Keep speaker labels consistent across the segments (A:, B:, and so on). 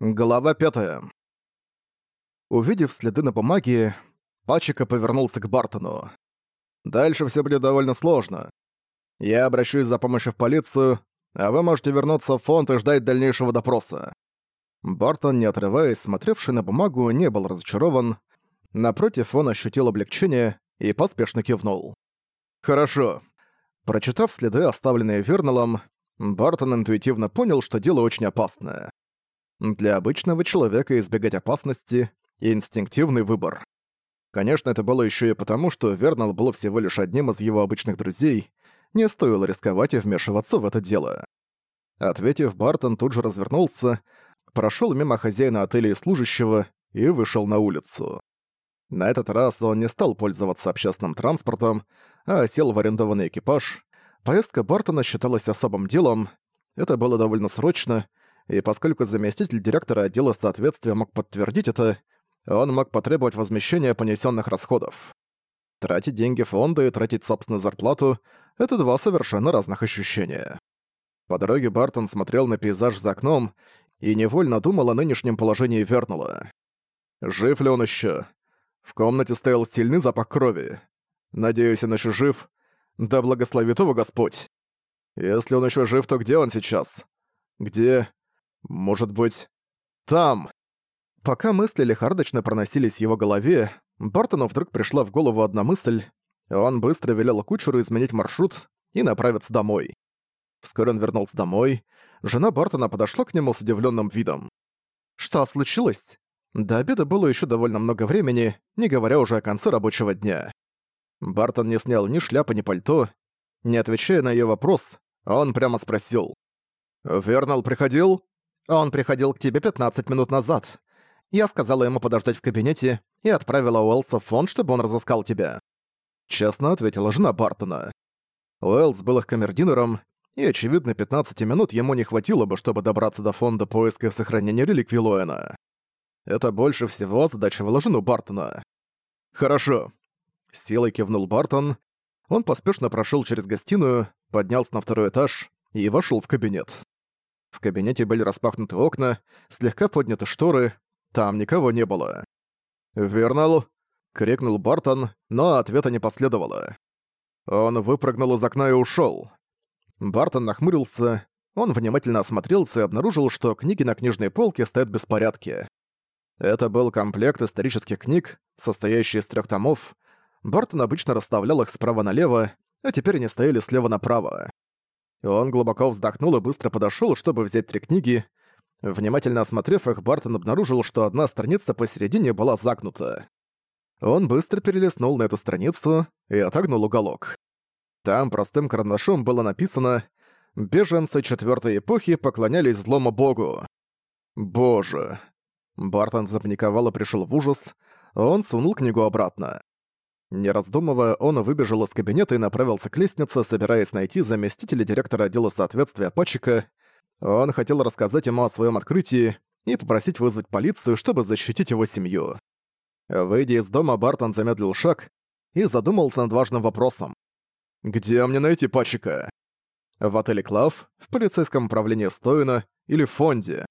A: Глава 5. Увидев следы на бумаге, Пачика повернулся к Бартону. «Дальше все будет довольно сложно. Я обращусь за помощью в полицию, а вы можете вернуться в фонд и ждать дальнейшего допроса». Бартон, не отрываясь, смотревший на бумагу, не был разочарован. Напротив, он ощутил облегчение и поспешно кивнул. «Хорошо». Прочитав следы, оставленные Верналом, Бартон интуитивно понял, что дело очень опасное. Для обычного человека избегать опасности — инстинктивный выбор. Конечно, это было еще и потому, что Вернал был всего лишь одним из его обычных друзей, не стоило рисковать и вмешиваться в это дело. Ответив, Бартон тут же развернулся, прошел мимо хозяина отеля и служащего и вышел на улицу. На этот раз он не стал пользоваться общественным транспортом, а сел в арендованный экипаж. Поездка Бартона считалась особым делом, это было довольно срочно, и поскольку заместитель директора отдела соответствия мог подтвердить это, он мог потребовать возмещения понесенных расходов. Тратить деньги фонда и тратить собственную зарплату — это два совершенно разных ощущения. По дороге Бартон смотрел на пейзаж за окном и невольно думал о нынешнем положении Вернула. Жив ли он еще? В комнате стоял сильный запах крови. Надеюсь, он еще жив. Да благословит его Господь. Если он еще жив, то где он сейчас? Где? Может быть, там? Пока мысли лихардочно проносились в его голове, Бартону вдруг пришла в голову одна мысль. Он быстро велел кучеру изменить маршрут и направиться домой. Вскоре он вернулся домой. Жена Бартона подошла к нему с удивленным видом. «Что случилось?» До обеда было еще довольно много времени, не говоря уже о конце рабочего дня. Бартон не снял ни шляпы, ни пальто. Не отвечая на ее вопрос, он прямо спросил. «Вернал приходил?» Он приходил к тебе 15 минут назад. Я сказала ему подождать в кабинете и отправила Уэллса в фонд, чтобы он разыскал тебя. Честно ответила жена Бартона. Уэллс был их камердинером, и, очевидно, 15 минут ему не хватило бы, чтобы добраться до фонда поиска и сохранения реликвий Лоэна. Это больше всего задачивало жену Бартона. «Хорошо», — силой кивнул Бартон. Он поспешно прошел через гостиную, поднялся на второй этаж и вошел в кабинет. В кабинете были распахнуты окна, слегка подняты шторы, там никого не было. «Вернал?» — крикнул Бартон, но ответа не последовало. Он выпрыгнул из окна и ушёл. Бартон нахмурился, он внимательно осмотрелся и обнаружил, что книги на книжной полке стоят в беспорядке. Это был комплект исторических книг, состоящий из трех томов. Бартон обычно расставлял их справа налево, а теперь они стояли слева направо. Он глубоко вздохнул и быстро подошёл, чтобы взять три книги. Внимательно осмотрев их, Бартон обнаружил, что одна страница посередине была загнута. Он быстро перелистнул на эту страницу и отогнул уголок. Там простым карандашом было написано «Беженцы четвёртой эпохи поклонялись злому богу». Боже. Бартон запаниковал и пришёл в ужас. Он сунул книгу обратно. Не раздумывая, он выбежал из кабинета и направился к лестнице, собираясь найти заместителя директора отдела соответствия Пачика. Он хотел рассказать ему о своем открытии и попросить вызвать полицию, чтобы защитить его семью. Выйдя из дома, Бартон замедлил шаг и задумался над важным вопросом. «Где мне найти Пачика?» В отеле Клав, в полицейском управлении Стоина или в фонде.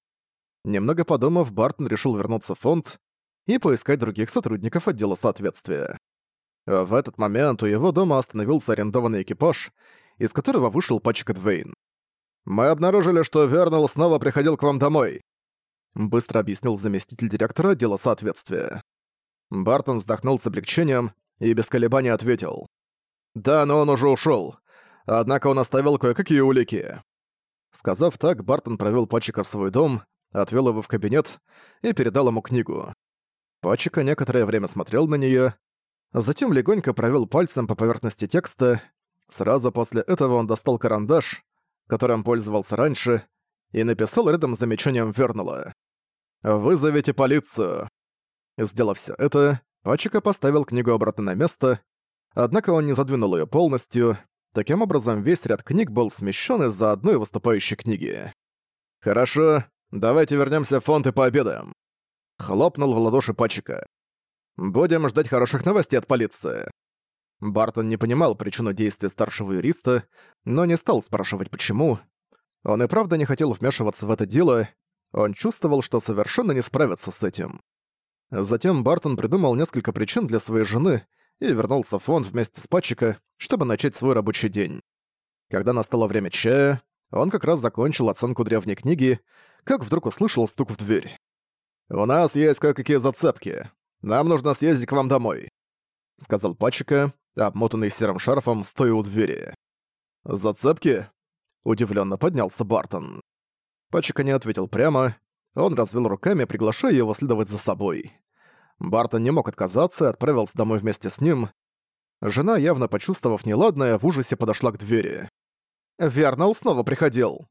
A: Немного подумав, Бартон решил вернуться в фонд и поискать других сотрудников отдела соответствия. В этот момент у его дома остановился арендованный экипаж, из которого вышел Пачка Двейн. «Мы обнаружили, что Вернелл снова приходил к вам домой», быстро объяснил заместитель директора отдела соответствия. Бартон вздохнул с облегчением и без колебаний ответил. «Да, но он уже ушел. Однако он оставил кое-какие улики». Сказав так, Бартон провел Пачика в свой дом, отвел его в кабинет и передал ему книгу. Пачика некоторое время смотрел на нее, Затем легонько провел пальцем по поверхности текста. Сразу после этого он достал карандаш, которым пользовался раньше, и написал рядом с замечанием Вернелла. «Вызовите полицию». Сделав все это, Пачика поставил книгу обратно на место, однако он не задвинул ее полностью. Таким образом, весь ряд книг был смещен из-за одной выступающей книги. «Хорошо, давайте вернемся в фонд и пообедаем». Хлопнул в ладоши Пачика. Будем ждать хороших новостей от полиции». Бартон не понимал причину действия старшего юриста, но не стал спрашивать почему. Он и правда не хотел вмешиваться в это дело. Он чувствовал, что совершенно не справится с этим. Затем Бартон придумал несколько причин для своей жены и вернулся в фонд вместе с Патчика, чтобы начать свой рабочий день. Когда настало время чая, он как раз закончил оценку древней книги, как вдруг услышал стук в дверь. «У нас есть кое-какие зацепки. Нам нужно съездить к вам домой», — сказал Патчика, обмотанный серым шарфом, стоя у двери. «Зацепки?» — удивленно поднялся Бартон. Патчика не ответил прямо, он развел руками, приглашая его следовать за собой. Бартон не мог отказаться и отправился домой вместе с ним. Жена, явно почувствовав неладное, в ужасе подошла к двери. «Вернал снова приходил».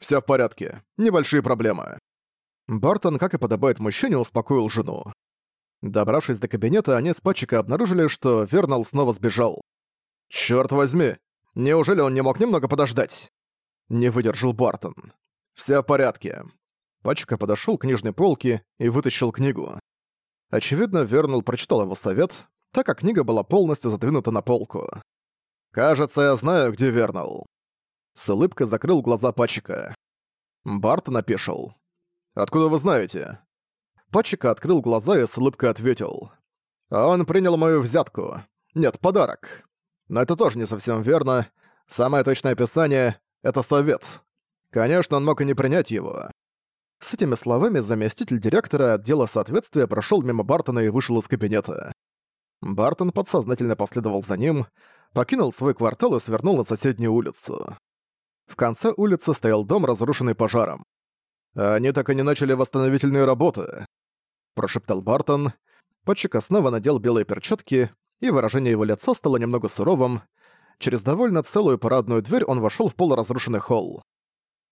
A: «Всё в порядке. Небольшие проблемы». Бартон, как и подобает мужчине, успокоил жену. Добравшись до кабинета, они с Патчика обнаружили, что Вернал снова сбежал. «Чёрт возьми! Неужели он не мог немного подождать?» Не выдержал Бартон. «Всё в порядке». Пачка подошёл к книжной полке и вытащил книгу. Очевидно, Вернал прочитал его совет, так как книга была полностью задвинута на полку. «Кажется, я знаю, где Вернал». С улыбкой закрыл глаза Пачика. Барт напешил. «Откуда вы знаете?» Пачика открыл глаза и с улыбкой ответил. «Он принял мою взятку. Нет, подарок. Но это тоже не совсем верно. Самое точное описание — это совет. Конечно, он мог и не принять его. С этими словами заместитель директора отдела соответствия прошел мимо Бартона и вышел из кабинета. Бартон подсознательно последовал за ним, покинул свой квартал и свернул на соседнюю улицу. В конце улицы стоял дом, разрушенный пожаром. «Они так и не начали восстановительные работы», — прошептал Бартон. Почека снова надел белые перчатки, и выражение его лица стало немного суровым. Через довольно целую парадную дверь он вошел в полуразрушенный холл.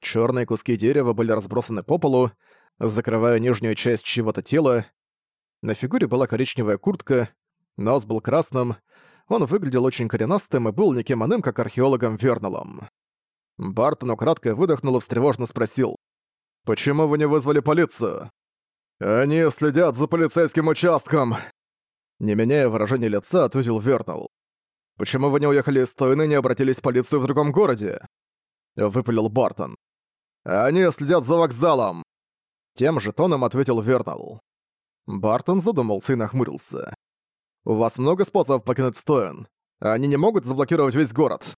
A: Черные куски дерева были разбросаны по полу, закрывая нижнюю часть чьего-то тела. На фигуре была коричневая куртка, нос был красным, он выглядел очень коренастым и был никем иным, как археологом Верналом. Бартон украдкой выдохнул и встревожно спросил. «Почему вы не вызвали полицию?» «Они следят за полицейским участком!» Не меняя выражения лица, ответил Вернал. «Почему вы не уехали из Тойны и не обратились в полицию в другом городе?» Выпалил Бартон. «Они следят за вокзалом!» Тем же тоном ответил Вернал. Бартон задумался и нахмурился. «У вас много способов покинуть Стоен. Они не могут заблокировать весь город».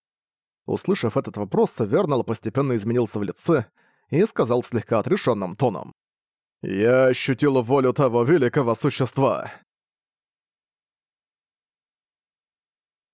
A: Услышав этот вопрос, Вернал постепенно изменился в лице и сказал слегка отрешенным тоном. «Я ощутил волю того великого существа.